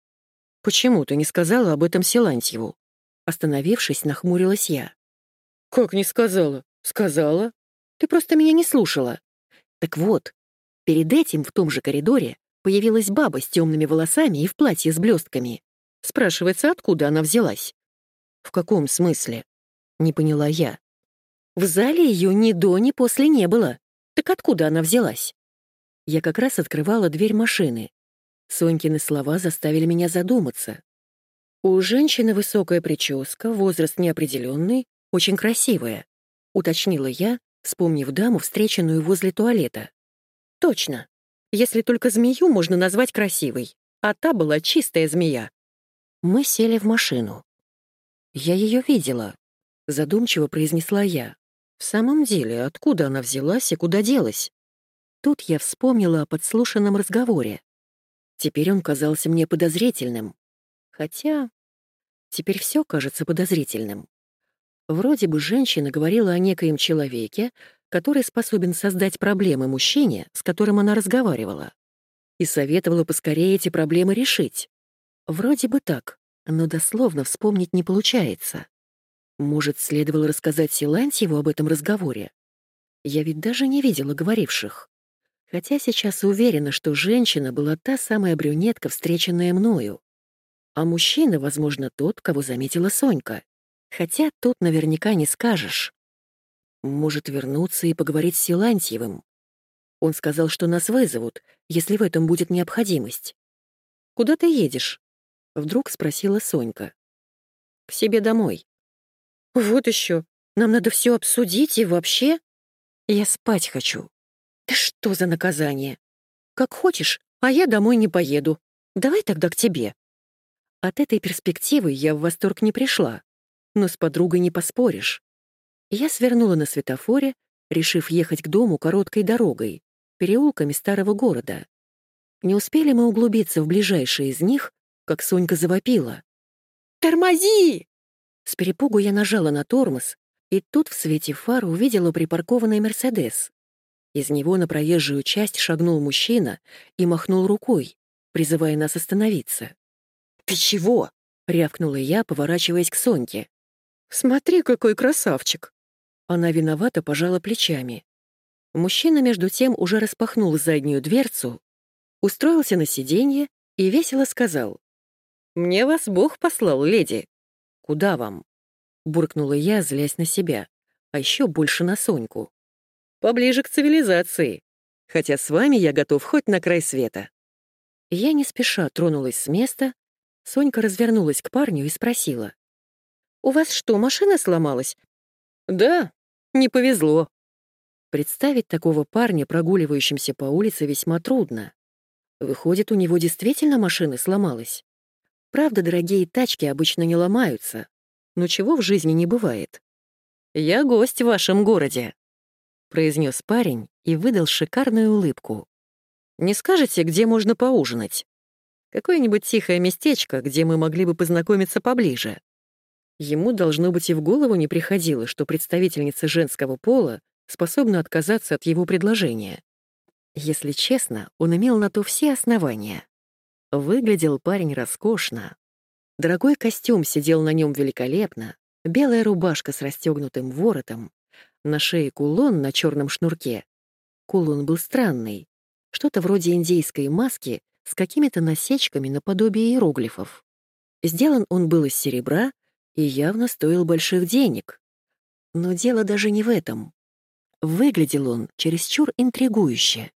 «Почему ты не сказала об этом Силантьеву?» Остановившись, нахмурилась я. «Как не сказала? Сказала. Ты просто меня не слушала. Так вот, перед этим в том же коридоре Появилась баба с темными волосами и в платье с блестками. Спрашивается, откуда она взялась. «В каком смысле?» — не поняла я. «В зале ее ни до, ни после не было. Так откуда она взялась?» Я как раз открывала дверь машины. Сонькины слова заставили меня задуматься. У женщины высокая прическа, возраст неопределенный, очень красивая, уточнила я, вспомнив даму, встреченную возле туалета. Точно. Если только змею можно назвать красивой, а та была чистая змея. Мы сели в машину. «Я ее видела», — задумчиво произнесла я. «В самом деле, откуда она взялась и куда делась?» Тут я вспомнила о подслушанном разговоре. Теперь он казался мне подозрительным. Хотя теперь все кажется подозрительным. Вроде бы женщина говорила о некоем человеке, который способен создать проблемы мужчине, с которым она разговаривала, и советовала поскорее эти проблемы решить. Вроде бы так, но дословно вспомнить не получается. Может, следовало рассказать Силантьеву об этом разговоре? Я ведь даже не видела говоривших. Хотя сейчас уверена, что женщина была та самая брюнетка, встреченная мною. А мужчина, возможно, тот, кого заметила Сонька. Хотя тут наверняка не скажешь. Может вернуться и поговорить с Силантьевым. Он сказал, что нас вызовут, если в этом будет необходимость. «Куда ты едешь?» — вдруг спросила Сонька. «К себе домой». «Вот еще. Нам надо все обсудить и вообще...» «Я спать хочу». «Да что за наказание? Как хочешь, а я домой не поеду. Давай тогда к тебе». От этой перспективы я в восторг не пришла, но с подругой не поспоришь. Я свернула на светофоре, решив ехать к дому короткой дорогой, переулками старого города. Не успели мы углубиться в ближайшие из них, как Сонька завопила. «Тормози!» С перепугу я нажала на тормоз, и тут в свете фар увидела припаркованный «Мерседес». Из него на проезжую часть шагнул мужчина и махнул рукой, призывая нас остановиться. «Ты чего?» — рявкнула я, поворачиваясь к Соньке. «Смотри, какой красавчик!» Она виновато пожала плечами. Мужчина, между тем, уже распахнул заднюю дверцу, устроился на сиденье и весело сказал. «Мне вас Бог послал, леди». «Куда вам?» — буркнула я, злясь на себя, а еще больше на Соньку. «Поближе к цивилизации. Хотя с вами я готов хоть на край света». Я не спеша тронулась с места, Сонька развернулась к парню и спросила. «У вас что, машина сломалась? Да, не повезло. Представить такого парня, прогуливающимся по улице, весьма трудно. Выходит, у него действительно машина сломалась. Правда, дорогие тачки обычно не ломаются. Но чего в жизни не бывает. «Я гость в вашем городе», — произнес парень и выдал шикарную улыбку. «Не скажете, где можно поужинать? Какое-нибудь тихое местечко, где мы могли бы познакомиться поближе?» Ему, должно быть, и в голову не приходило, что представительница женского пола способна отказаться от его предложения. Если честно, он имел на то все основания. Выглядел парень роскошно. Дорогой костюм сидел на нем великолепно, белая рубашка с расстегнутым воротом, на шее кулон на черном шнурке. Кулон был странный, что-то вроде индейской маски с какими-то насечками наподобие иероглифов. Сделан он был из серебра и явно стоил больших денег. Но дело даже не в этом. Выглядел он чересчур интригующе.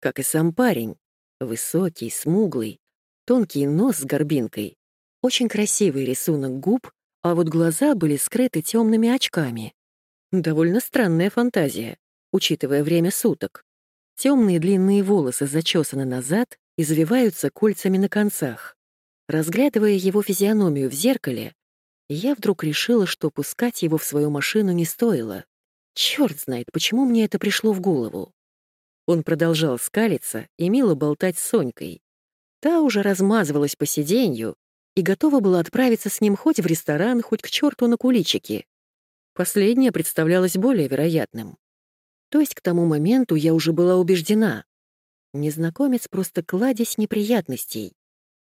Как и сам парень. Высокий, смуглый, тонкий нос с горбинкой, очень красивый рисунок губ, а вот глаза были скрыты темными очками. Довольно странная фантазия, учитывая время суток. Темные длинные волосы зачесаны назад и завиваются кольцами на концах. Разглядывая его физиономию в зеркале, я вдруг решила, что пускать его в свою машину не стоило. Черт знает, почему мне это пришло в голову. Он продолжал скалиться и мило болтать с Сонькой. Та уже размазывалась по сиденью и готова была отправиться с ним хоть в ресторан, хоть к черту на куличики. Последнее представлялось более вероятным. То есть к тому моменту я уже была убеждена. Незнакомец просто кладезь неприятностей.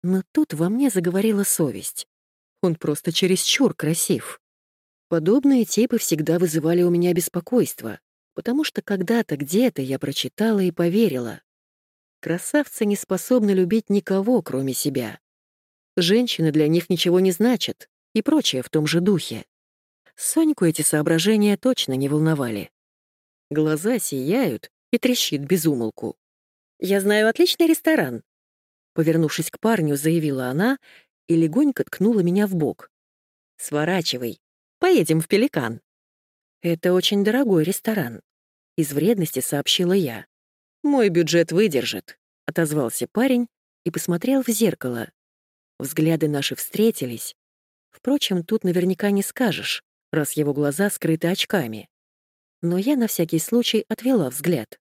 Но тут во мне заговорила совесть. Он просто чересчур красив. Подобные типы всегда вызывали у меня беспокойство, потому что когда-то где-то я прочитала и поверила. Красавцы не способны любить никого, кроме себя. Женщины для них ничего не значат и прочее в том же духе. Соньку эти соображения точно не волновали. Глаза сияют и трещит безумолку. «Я знаю отличный ресторан», — повернувшись к парню, заявила она и легонько ткнула меня в бок. «Сворачивай. Поедем в Пеликан». «Это очень дорогой ресторан», — из вредности сообщила я. «Мой бюджет выдержит», — отозвался парень и посмотрел в зеркало. Взгляды наши встретились. Впрочем, тут наверняка не скажешь, раз его глаза скрыты очками. Но я на всякий случай отвела взгляд.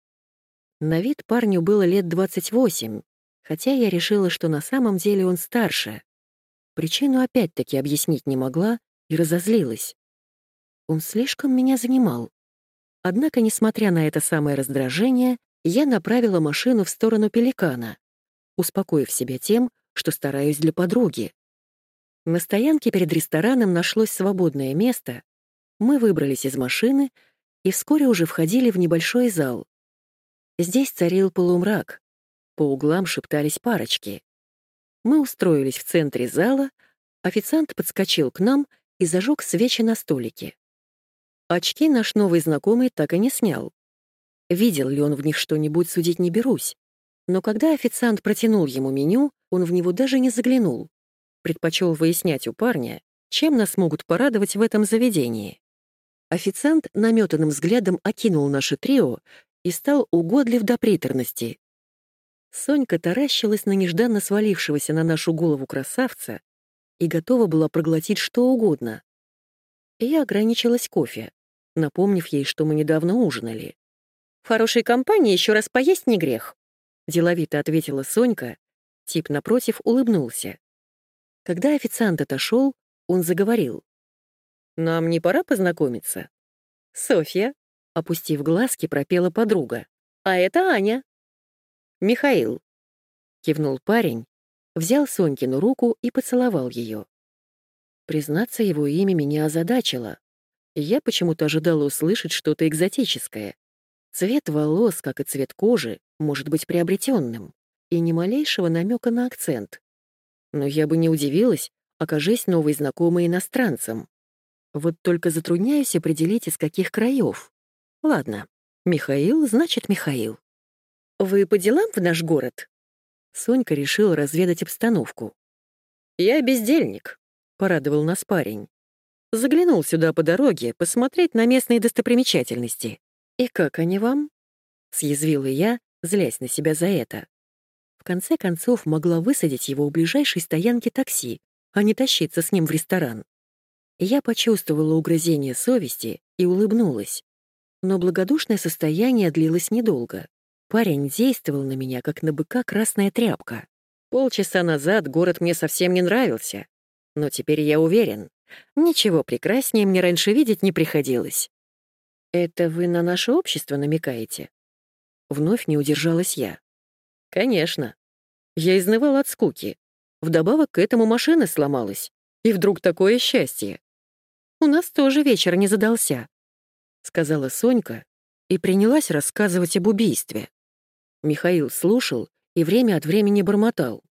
На вид парню было лет 28, хотя я решила, что на самом деле он старше. Причину опять-таки объяснить не могла и разозлилась. Он слишком меня занимал. Однако, несмотря на это самое раздражение, я направила машину в сторону пеликана, успокоив себя тем, что стараюсь для подруги. На стоянке перед рестораном нашлось свободное место, мы выбрались из машины и вскоре уже входили в небольшой зал. Здесь царил полумрак, по углам шептались парочки. Мы устроились в центре зала, официант подскочил к нам и зажег свечи на столике. Очки наш новый знакомый так и не снял. Видел ли он в них что-нибудь, судить не берусь. Но когда официант протянул ему меню, он в него даже не заглянул. Предпочел выяснять у парня, чем нас могут порадовать в этом заведении. Официант наметанным взглядом окинул наше трио и стал угодлив до приторности, Сонька таращилась на нежданно свалившегося на нашу голову красавца и готова была проглотить что угодно. Я ограничилась кофе, напомнив ей, что мы недавно ужинали. «В хорошей компании еще раз поесть не грех», — деловито ответила Сонька. Тип напротив улыбнулся. Когда официант отошел, он заговорил. «Нам не пора познакомиться?» «Софья», — опустив глазки, пропела подруга. «А это Аня». «Михаил», — кивнул парень, взял Сонькину руку и поцеловал ее. Признаться, его имя меня озадачило. Я почему-то ожидала услышать что-то экзотическое. Цвет волос, как и цвет кожи, может быть приобретенным, и ни малейшего намека на акцент. Но я бы не удивилась, окажись новый знакомый иностранцем. Вот только затрудняюсь определить, из каких краев. Ладно, Михаил значит Михаил. «Вы по делам в наш город?» Сонька решила разведать обстановку. «Я бездельник», — порадовал нас парень. Заглянул сюда по дороге посмотреть на местные достопримечательности. И как они вам?» — съязвила я, злясь на себя за это. В конце концов, могла высадить его у ближайшей стоянки такси, а не тащиться с ним в ресторан. Я почувствовала угрызение совести и улыбнулась. Но благодушное состояние длилось недолго. Парень действовал на меня, как на быка красная тряпка. Полчаса назад город мне совсем не нравился. Но теперь я уверен, ничего прекраснее мне раньше видеть не приходилось. «Это вы на наше общество намекаете?» Вновь не удержалась я. «Конечно. Я изнывал от скуки. Вдобавок к этому машина сломалась. И вдруг такое счастье. У нас тоже вечер не задался», — сказала Сонька и принялась рассказывать об убийстве. Михаил слушал и время от времени бормотал.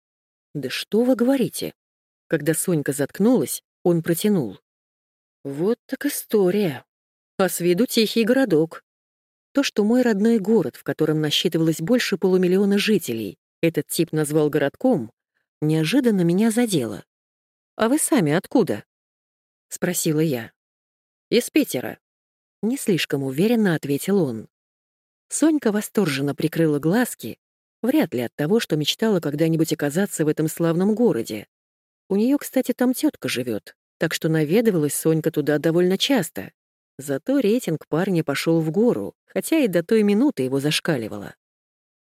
«Да что вы говорите?» Когда Сонька заткнулась, он протянул. «Вот так история. А виду тихий городок. То, что мой родной город, в котором насчитывалось больше полумиллиона жителей, этот тип назвал городком, неожиданно меня задело. А вы сами откуда?» — спросила я. «Из Питера». Не слишком уверенно ответил он. Сонька восторженно прикрыла глазки, вряд ли от того, что мечтала когда-нибудь оказаться в этом славном городе. У нее, кстати, там тетка живет, так что наведывалась Сонька туда довольно часто. Зато рейтинг парня пошел в гору, хотя и до той минуты его зашкаливало.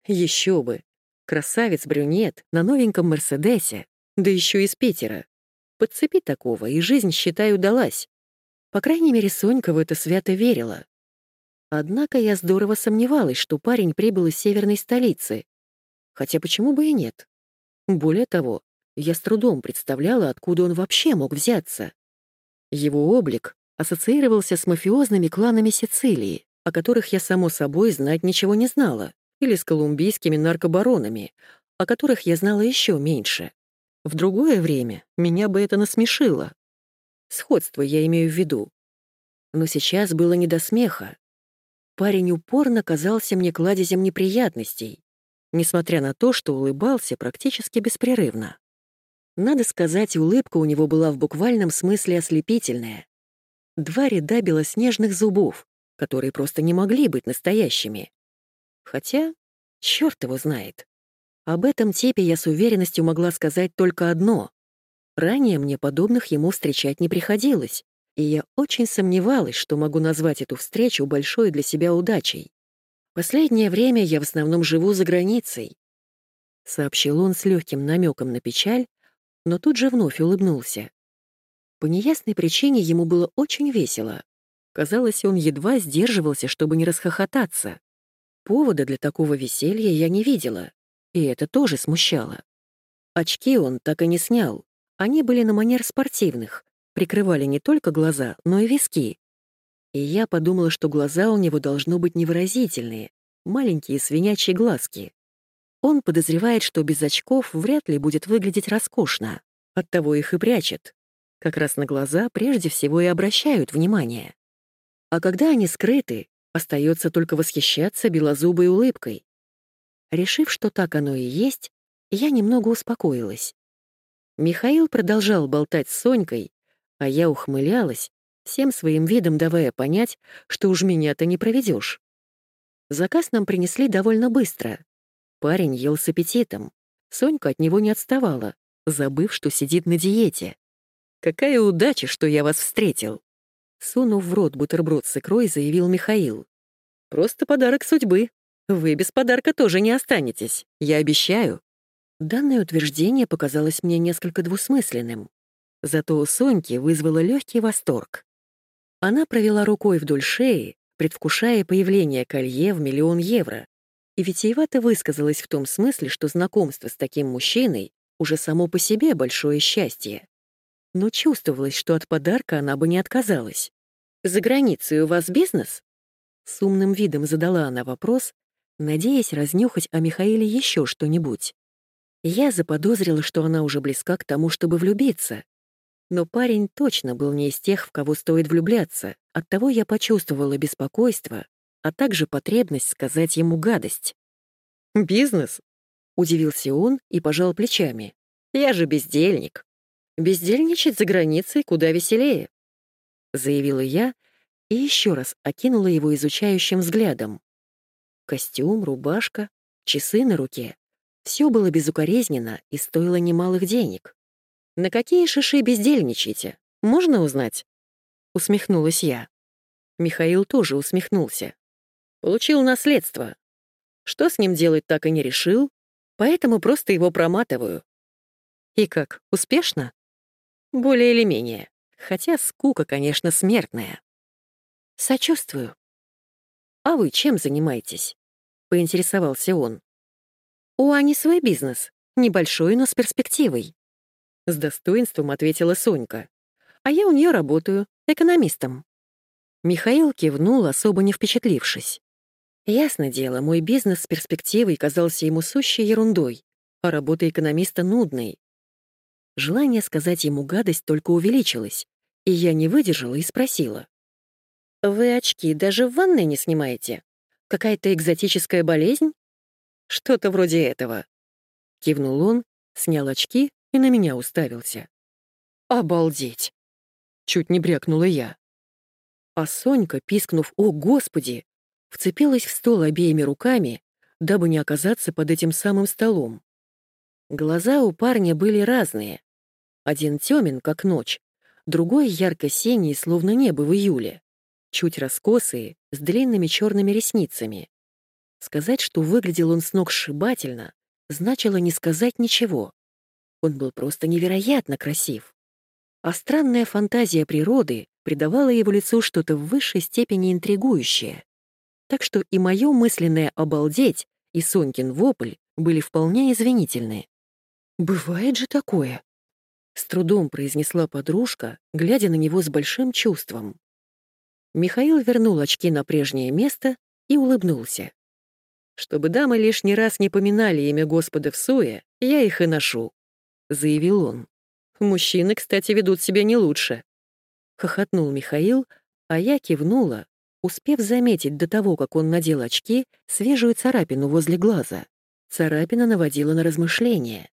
Еще бы! Красавец-брюнет на новеньком Мерседесе, да еще из Питера. Подцепи такого, и жизнь, считай, удалась. По крайней мере, Сонька в это свято верила. Однако я здорово сомневалась, что парень прибыл из северной столицы. Хотя почему бы и нет? Более того, я с трудом представляла, откуда он вообще мог взяться. Его облик ассоциировался с мафиозными кланами Сицилии, о которых я, само собой, знать ничего не знала, или с колумбийскими наркобаронами, о которых я знала еще меньше. В другое время меня бы это насмешило. Сходство я имею в виду. Но сейчас было не до смеха. Парень упорно казался мне кладезем неприятностей, несмотря на то, что улыбался практически беспрерывно. Надо сказать, улыбка у него была в буквальном смысле ослепительная. Два ряда белоснежных зубов, которые просто не могли быть настоящими. Хотя, черт его знает. Об этом типе я с уверенностью могла сказать только одно. Ранее мне подобных ему встречать не приходилось, и я очень сомневалась, что могу назвать эту встречу большой для себя удачей. Последнее время я в основном живу за границей, сообщил он с легким намеком на печаль, но тут же вновь улыбнулся. По неясной причине ему было очень весело. Казалось, он едва сдерживался, чтобы не расхохотаться. Повода для такого веселья я не видела и это тоже смущало. Очки он так и не снял. Они были на манер спортивных, прикрывали не только глаза, но и виски. И я подумала, что глаза у него должно быть невыразительные, маленькие свинячьи глазки. Он подозревает, что без очков вряд ли будет выглядеть роскошно, оттого их и прячет. Как раз на глаза прежде всего и обращают внимание. А когда они скрыты, остается только восхищаться белозубой улыбкой. Решив, что так оно и есть, я немного успокоилась. Михаил продолжал болтать с Сонькой, а я ухмылялась, всем своим видом давая понять, что уж меня-то не проведешь. Заказ нам принесли довольно быстро. Парень ел с аппетитом. Сонька от него не отставала, забыв, что сидит на диете. «Какая удача, что я вас встретил!» Сунув в рот бутерброд с икрой, заявил Михаил. «Просто подарок судьбы. Вы без подарка тоже не останетесь, я обещаю». Данное утверждение показалось мне несколько двусмысленным. Зато у Соньки вызвало легкий восторг. Она провела рукой вдоль шеи, предвкушая появление колье в миллион евро, и витиевато высказалась в том смысле, что знакомство с таким мужчиной уже само по себе большое счастье. Но чувствовалось, что от подарка она бы не отказалась. «За границей у вас бизнес?» С умным видом задала она вопрос, надеясь разнюхать о Михаиле еще что-нибудь. Я заподозрила, что она уже близка к тому, чтобы влюбиться. Но парень точно был не из тех, в кого стоит влюбляться, оттого я почувствовала беспокойство, а также потребность сказать ему гадость. «Бизнес?» — удивился он и пожал плечами. «Я же бездельник. Бездельничать за границей куда веселее. — заявила я и еще раз окинула его изучающим взглядом. Костюм, рубашка, часы на руке — все было безукоризненно и стоило немалых денег. «На какие шиши бездельничаете? Можно узнать?» — усмехнулась я. Михаил тоже усмехнулся. «Получил наследство. Что с ним делать, так и не решил, поэтому просто его проматываю. И как, успешно? Более или менее. Хотя скука, конечно, смертная. Сочувствую. А вы чем занимаетесь? Поинтересовался он. У Ани свой бизнес. Небольшой, но с перспективой. С достоинством ответила Сонька. А я у нее работаю, экономистом. Михаил кивнул, особо не впечатлившись. Ясно дело, мой бизнес с перспективой казался ему сущей ерундой, а работа экономиста нудной. Желание сказать ему гадость только увеличилось, и я не выдержала и спросила. «Вы очки даже в ванной не снимаете? Какая-то экзотическая болезнь?» «Что-то вроде этого». Кивнул он, снял очки и на меня уставился. «Обалдеть!» Чуть не брякнула я. А Сонька, пискнув «О, Господи!», вцепилась в стол обеими руками, дабы не оказаться под этим самым столом. Глаза у парня были разные, один тёмен, как ночь, другой ярко-синий, словно небо в июле, чуть раскосые, с длинными черными ресницами. Сказать, что выглядел он с ног сшибательно, значило не сказать ничего. Он был просто невероятно красив. А странная фантазия природы придавала его лицу что-то в высшей степени интригующее. Так что и мое мысленное «обалдеть» и Сонькин вопль были вполне извинительны. «Бывает же такое», с трудом произнесла подружка, глядя на него с большим чувством. Михаил вернул очки на прежнее место и улыбнулся. «Чтобы дамы лишний раз не поминали имя Господа в суе, я их и ношу», — заявил он. «Мужчины, кстати, ведут себя не лучше». Хохотнул Михаил, а я кивнула, успев заметить до того, как он надел очки, свежую царапину возле глаза. Царапина наводила на размышления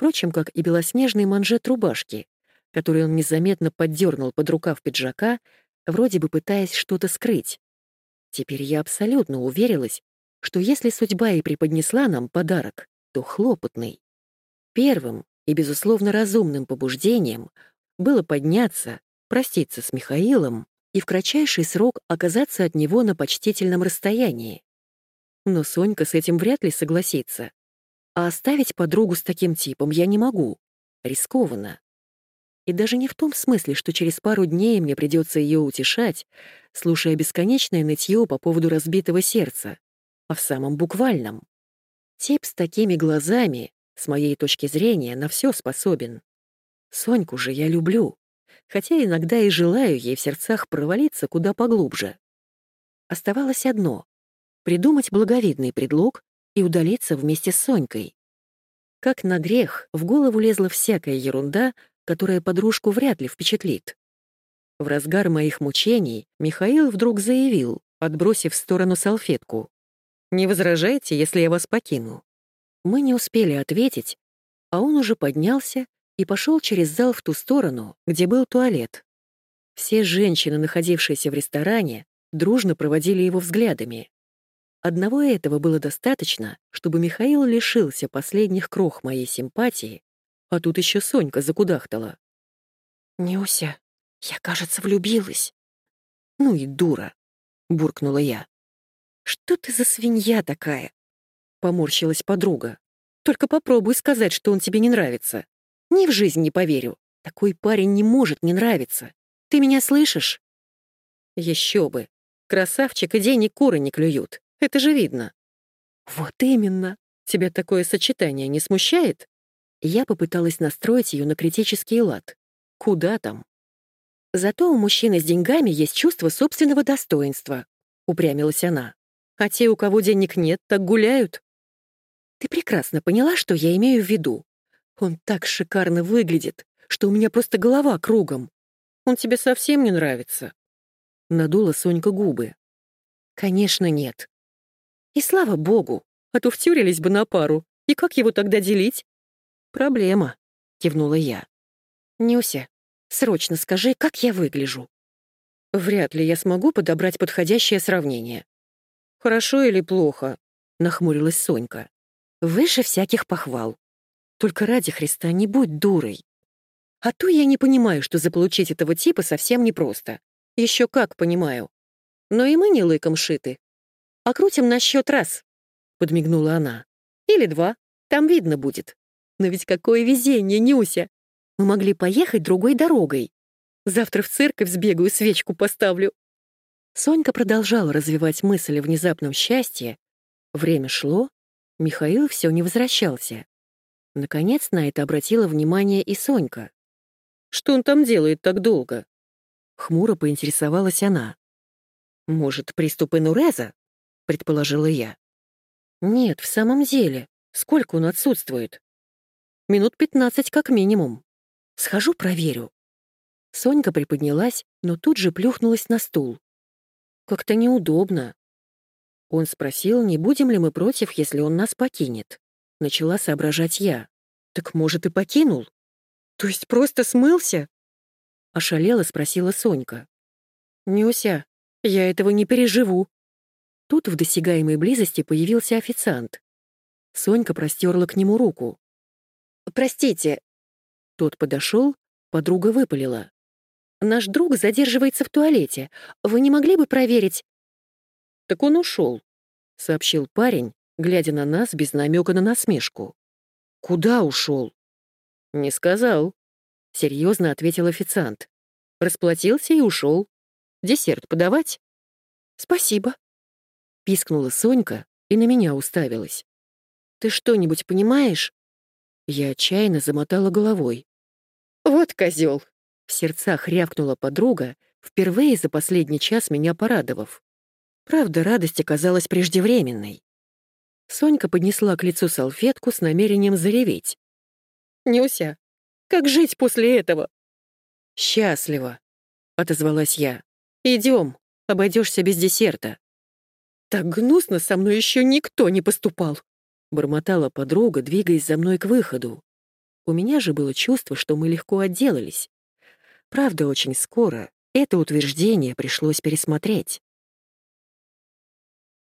впрочем, как и белоснежный манжет рубашки, который он незаметно поддернул под рукав пиджака, вроде бы пытаясь что-то скрыть. Теперь я абсолютно уверилась, что если судьба и преподнесла нам подарок, то хлопотный. Первым и, безусловно, разумным побуждением было подняться, проститься с Михаилом и в кратчайший срок оказаться от него на почтительном расстоянии. Но Сонька с этим вряд ли согласится. А оставить подругу с таким типом я не могу. Рискованно. И даже не в том смысле, что через пару дней мне придется ее утешать, слушая бесконечное нытье по поводу разбитого сердца, а в самом буквальном. Тип с такими глазами, с моей точки зрения, на все способен. Соньку же я люблю, хотя иногда и желаю ей в сердцах провалиться куда поглубже. Оставалось одно — придумать благовидный предлог, и удалиться вместе с Сонькой. Как на грех, в голову лезла всякая ерунда, которая подружку вряд ли впечатлит. В разгар моих мучений Михаил вдруг заявил, отбросив в сторону салфетку. «Не возражайте, если я вас покину». Мы не успели ответить, а он уже поднялся и пошел через зал в ту сторону, где был туалет. Все женщины, находившиеся в ресторане, дружно проводили его взглядами. Одного этого было достаточно, чтобы Михаил лишился последних крох моей симпатии, а тут еще Сонька закудахтала. «Нюся, я, кажется, влюбилась». «Ну и дура», — буркнула я. «Что ты за свинья такая?» — поморщилась подруга. «Только попробуй сказать, что он тебе не нравится. Ни в жизнь не поверю. Такой парень не может не нравиться. Ты меня слышишь?» «Еще бы. Красавчик и денег куры не клюют. Это же видно. Вот именно. Тебя такое сочетание не смущает? Я попыталась настроить ее на критический лад. Куда там? Зато у мужчины с деньгами есть чувство собственного достоинства, упрямилась она. А те, у кого денег нет, так гуляют. Ты прекрасно поняла, что я имею в виду. Он так шикарно выглядит, что у меня просто голова кругом. Он тебе совсем не нравится. Надула Сонька губы. Конечно, нет. И слава богу, а то втюрились бы на пару. И как его тогда делить? Проблема, кивнула я. Нюся, срочно скажи, как я выгляжу. Вряд ли я смогу подобрать подходящее сравнение. Хорошо или плохо? Нахмурилась Сонька. Выше всяких похвал. Только ради Христа не будь дурой. А то я не понимаю, что заполучить этого типа совсем непросто. Еще как понимаю. Но и мы не лыком шиты. Окрутим на счет раз, подмигнула она. Или два. Там видно будет. Но ведь какое везение, Нюся! Мы могли поехать другой дорогой. Завтра в церковь сбегаю, свечку поставлю. Сонька продолжала развивать мысль о внезапном счастье. Время шло, Михаил все не возвращался. Наконец на это обратила внимание и Сонька. «Что он там делает так долго?» Хмуро поинтересовалась она. «Может, приступ инуреза?» — предположила я. «Нет, в самом деле. Сколько он отсутствует?» «Минут пятнадцать как минимум. Схожу, проверю». Сонька приподнялась, но тут же плюхнулась на стул. «Как-то неудобно». Он спросил, не будем ли мы против, если он нас покинет. Начала соображать я. «Так, может, и покинул?» «То есть просто смылся?» Ошалела спросила Сонька. «Нюся, я этого не переживу». Тут в досягаемой близости появился официант. Сонька простерла к нему руку. «Простите». Тот подошел, подруга выпалила. «Наш друг задерживается в туалете. Вы не могли бы проверить?» «Так он ушел», — сообщил парень, глядя на нас без намека на насмешку. «Куда ушел?» «Не сказал», — серьезно ответил официант. Расплатился и ушел. Десерт подавать? Спасибо. Пискнула Сонька и на меня уставилась. Ты что-нибудь понимаешь? Я отчаянно замотала головой. Вот козел! В сердцах рявкнула подруга, впервые за последний час меня порадовав. Правда, радость оказалась преждевременной. Сонька поднесла к лицу салфетку с намерением зареветь. «Нюся, как жить после этого?» «Счастливо», — отозвалась я. Идем, обойдешься без десерта». «Так гнусно со мной еще никто не поступал», — бормотала подруга, двигаясь за мной к выходу. У меня же было чувство, что мы легко отделались. Правда, очень скоро это утверждение пришлось пересмотреть.